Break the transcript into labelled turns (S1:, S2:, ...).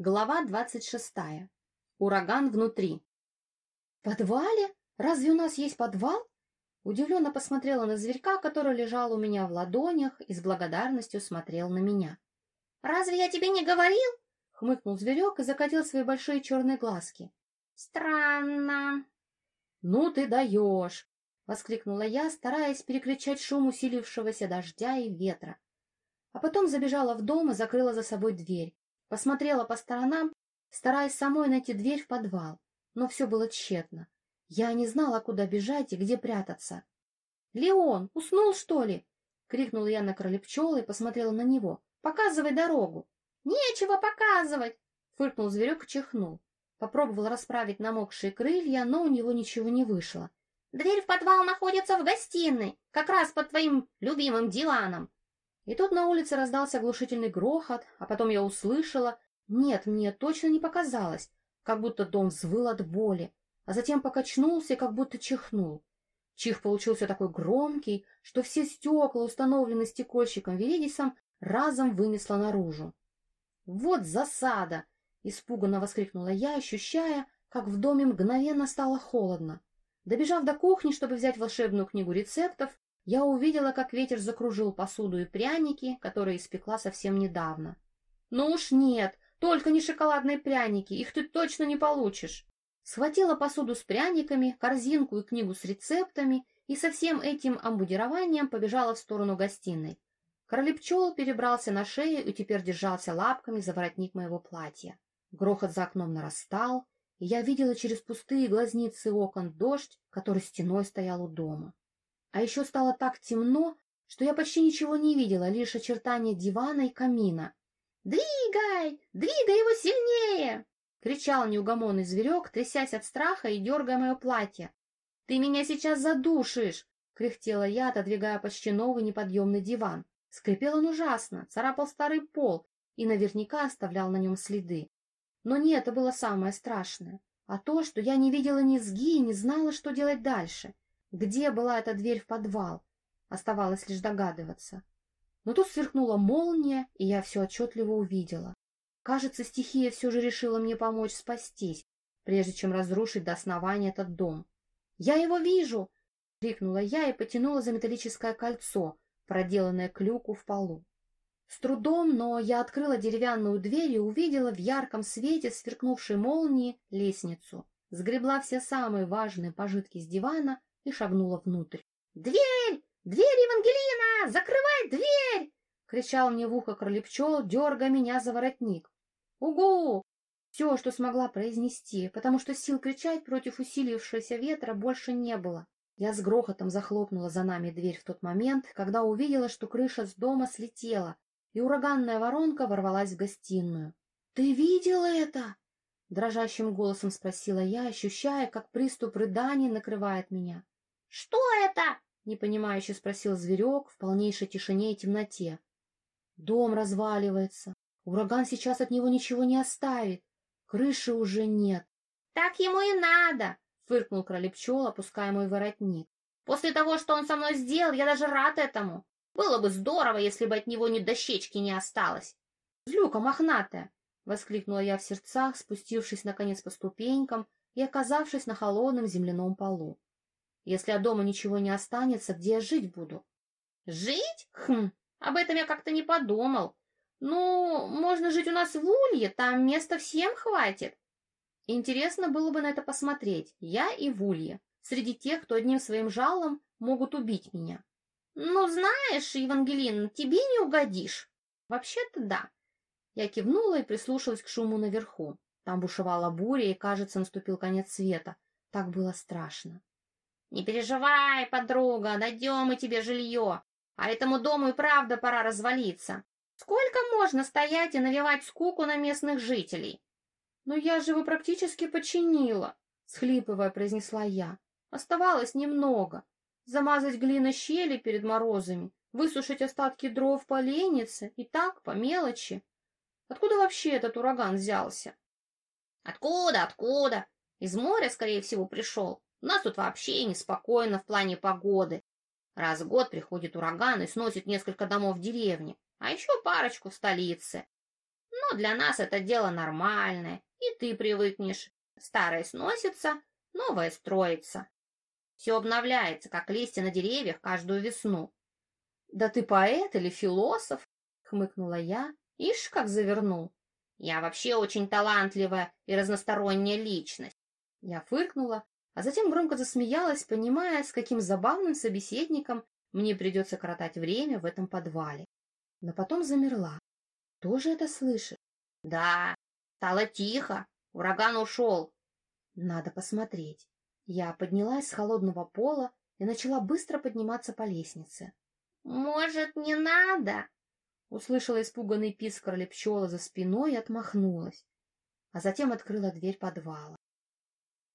S1: Глава двадцать шестая. Ураган внутри. В подвале? Разве у нас есть подвал? Удивленно посмотрела на зверька, который лежал у меня в ладонях и с благодарностью смотрел на меня.
S2: «Разве я тебе не говорил?»
S1: — хмыкнул зверек и закатил свои большие черные глазки.
S2: «Странно».
S1: «Ну ты даешь!» — воскликнула я, стараясь перекричать шум усилившегося дождя и ветра. А потом забежала в дом и закрыла за собой дверь. Посмотрела по сторонам, стараясь самой найти дверь в подвал, но все было тщетно. Я не знала, куда бежать и где прятаться. — Леон, уснул, что ли? — крикнула я на кроле пчелы и посмотрела на него. — Показывай дорогу.
S2: — Нечего показывать!
S1: — фыркнул зверек и чихнул. Попробовал расправить намокшие крылья, но у него ничего не вышло.
S2: — Дверь в подвал находится в гостиной, как раз под твоим любимым диваном.
S1: И тут на улице раздался оглушительный грохот, а потом я услышала... Нет, мне точно не показалось, как будто дом взвыл от боли а затем покачнулся и как будто чихнул. Чих получился такой громкий, что все стекла, установленные стекольщиком Веридисом, разом вынесло наружу. «Вот засада!» — испуганно воскликнула я, ощущая, как в доме мгновенно стало холодно. Добежав до кухни, чтобы взять волшебную книгу рецептов, я увидела, как ветер закружил посуду и пряники, которые испекла совсем недавно. «Ну уж нет, только не шоколадные пряники, их ты точно не получишь!» Схватила посуду с пряниками, корзинку и книгу с рецептами и со всем этим амбудированием побежала в сторону гостиной. Королепчел перебрался на шею и теперь держался лапками за воротник моего платья. Грохот за окном нарастал, и я видела через пустые глазницы окон дождь, который стеной стоял у дома. А еще стало так темно, что я почти ничего не видела, лишь очертания дивана и камина.
S2: «Двигай! Двигай его сильнее!»
S1: — кричал неугомонный зверек, трясясь от страха и дергая мое платье. — Ты меня сейчас задушишь! — кряхтела я, отодвигая почти новый неподъемный диван. Скрипел он ужасно, царапал старый пол и наверняка оставлял на нем следы. Но не это было самое страшное, а то, что я не видела низги и не знала, что делать дальше. Где была эта дверь в подвал? Оставалось лишь догадываться. Но тут сверкнула молния, и я все отчетливо увидела. Кажется, стихия все же решила мне помочь спастись, прежде чем разрушить до основания этот дом. «Я его вижу!» — крикнула я и потянула за металлическое кольцо, проделанное к люку в полу. С трудом, но я открыла деревянную дверь и увидела в ярком свете сверкнувшей молнии лестницу, сгребла все самые важные пожитки с дивана и шагнула внутрь.
S2: «Дверь! Дверь, Евангелина! Закрывай дверь!» — кричал мне в ухо кролепчел, дергая меня за воротник.
S1: «Угу!» Все, что смогла произнести, потому что сил кричать против усилившегося ветра больше не было. Я с грохотом захлопнула за нами дверь в тот момент, когда увидела, что крыша с дома слетела, и ураганная воронка ворвалась в гостиную. — Ты видела это? — дрожащим голосом спросила я, ощущая, как приступ рыданий накрывает меня.
S2: — Что это?
S1: — непонимающе спросил зверек в полнейшей тишине и темноте. — Дом разваливается, Ураган сейчас от него ничего не оставит. Крыши уже нет.
S2: — Так ему и надо, —
S1: фыркнул кролепчел, опуская мой воротник.
S2: — После того, что он со мной сделал, я даже рад этому. Было бы здорово, если бы от него ни дощечки не осталось.
S1: — Злюка мохнатая! — воскликнула я в сердцах, спустившись, наконец, по ступенькам и оказавшись на холодном земляном полу. — Если от дома ничего не останется, где я жить буду?
S2: — Жить? Хм, об этом я как-то не подумал. Ну, можно жить у нас в Улье, там места всем хватит.
S1: Интересно было бы на это посмотреть, я и в Улье, среди тех, кто одним своим жалом могут убить меня.
S2: Ну, знаешь, Евангелин, тебе не угодишь.
S1: Вообще-то да. Я кивнула и прислушалась к шуму наверху. Там бушевала буря, и, кажется, наступил конец света. Так было страшно.
S2: — Не переживай, подруга, найдем мы тебе жилье. А этому дому и правда пора развалиться. Сколько можно стоять и навевать скуку на местных жителей?
S1: — Но я же его практически починила, — схлипывая произнесла я. Оставалось немного. Замазать глиной щели перед морозами, высушить остатки дров по ленице и так, по мелочи. Откуда вообще этот ураган взялся?
S2: — Откуда, откуда? Из моря, скорее всего, пришел. У нас тут вообще неспокойно в плане погоды. Раз в год приходит ураган и сносит несколько домов в деревне а еще парочку в столице. Но для нас это дело нормальное, и ты привыкнешь. Старое сносится, новое строится. Все обновляется, как листья на деревьях каждую весну.
S1: — Да ты поэт или философ? — хмыкнула я. — Ишь, как завернул.
S2: Я вообще очень талантливая и разносторонняя личность.
S1: Я фыркнула, а затем громко засмеялась, понимая, с каким забавным собеседником мне придется коротать время в этом подвале. Но потом замерла. Тоже это слышит?
S2: Да, стало тихо. Ураган ушел.
S1: Надо посмотреть. Я поднялась с холодного пола и начала быстро подниматься по лестнице.
S2: «Может, не надо?»
S1: Услышала испуганный писк пчелы за спиной и отмахнулась, а затем открыла дверь подвала.